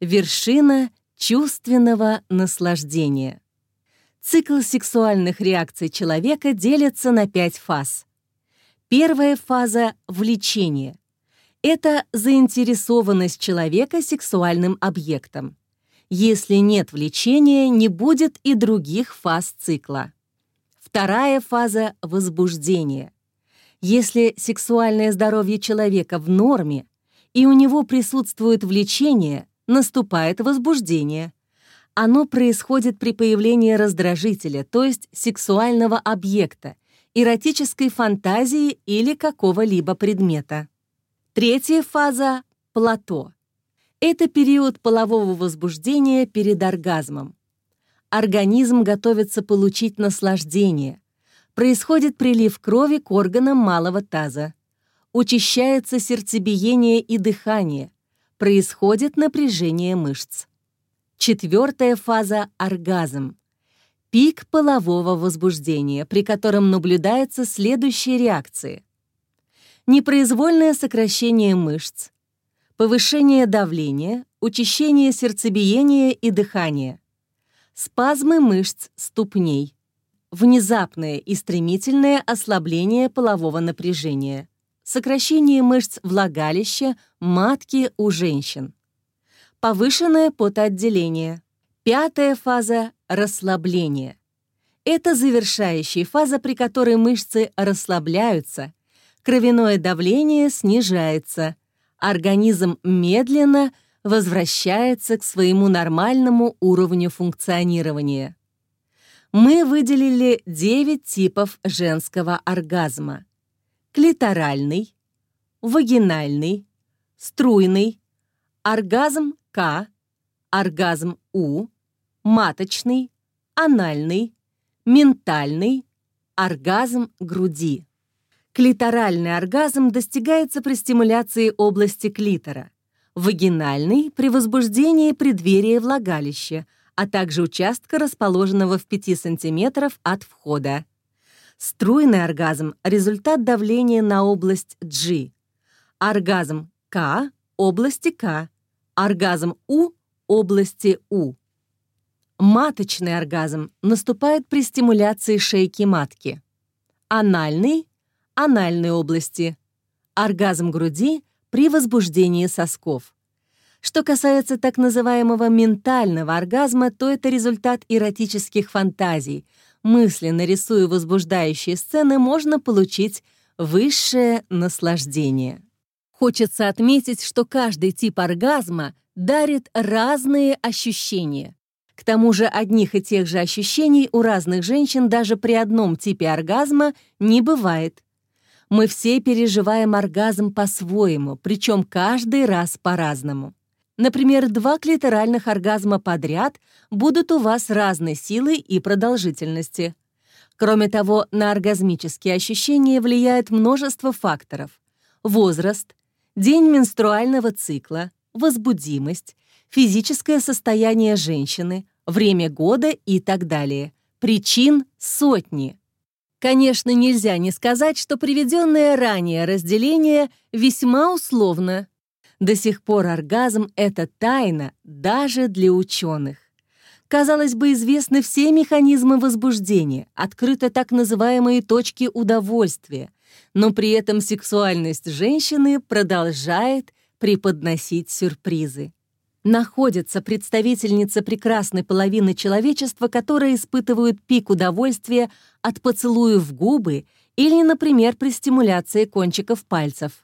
вершина чувственного наслаждения. Цикл сексуальных реакций человека делится на пять фаз. Первая фаза — влечение. Это заинтересованность человека сексуальным объектом. Если нет влечения, не будет и других фаз цикла. Вторая фаза — возбуждение. Если сексуальное здоровье человека в норме, и у него присутствует влечение, наступает возбуждение. Оно происходит при появлении раздражителя, то есть сексуального объекта, эротической фантазии или какого-либо предмета. Третья фаза — плато. Это период полового возбуждения перед оргазмом. Организм готовится получить наслаждение. Происходит прилив крови к органам малого таза. Учащается сердцебиение и дыхание. Происходит напряжение мышц. Четвертая фаза — оргазм. Пик полового возбуждения, при котором наблюдаются следующие реакции. Непроизвольное сокращение мышц, повышение давления, учащение сердцебиения и дыхания, спазмы мышц ступней, внезапное и стремительное ослабление полового напряжения, сокращение мышц влагалища, матки у женщин, повышенное потоотделение. Пятая фаза — расслабление. Это завершающая фаза, при которой мышцы расслабляются, кровяное давление снижается, организм медленно возвращается к своему нормальному уровню функционирования. Мы выделили 9 типов женского оргазма. Клиторальный, вагинальный, струйный, оргазм К, оргазм У, маточный, анальный, ментальный, оргазм груди. Клиторальный оргазм достигается при стимуляции области клитора, вагинальный — при возбуждении преддверия влагалища, а также участка, расположенного в 5 см от входа. Струйный оргазм — результат давления на область G. Оргазм К — области К, оргазм У — области У. Маточный оргазм наступает при стимуляции шейки матки. Анальный — анальной области. Оргазм груди — при возбуждении сосков. Что касается так называемого ментального оргазма, то это результат эротических фантазий. Мысленно рисуя возбуждающие сцены, можно получить высшее наслаждение. Хочется отметить, что каждый тип оргазма дарит разные ощущения. К тому же одних и тех же ощущений у разных женщин даже при одном типе оргазма не бывает. Мы все переживаем оргазм по-своему, причем каждый раз по-разному. Например, два клиторальных оргазма подряд будут у вас разной силы и продолжительности. Кроме того, на оргазмические ощущения влияет множество факторов. Возраст, день менструального цикла, возбудимость, физическое состояние женщины, время года и так далее. Причин сотни. Конечно, нельзя не сказать, что приведенное ранее разделение весьма условно. До сих пор оргазм — это тайна даже для ученых. Казалось бы, известны все механизмы возбуждения, открыты так называемые точки удовольствия, но при этом сексуальность женщины продолжает преподносить сюрпризы. Находятся представительницы прекрасной половины человечества, которые испытывают пик удовольствия от поцелуев в губы или, например, при стимуляции кончиков пальцев.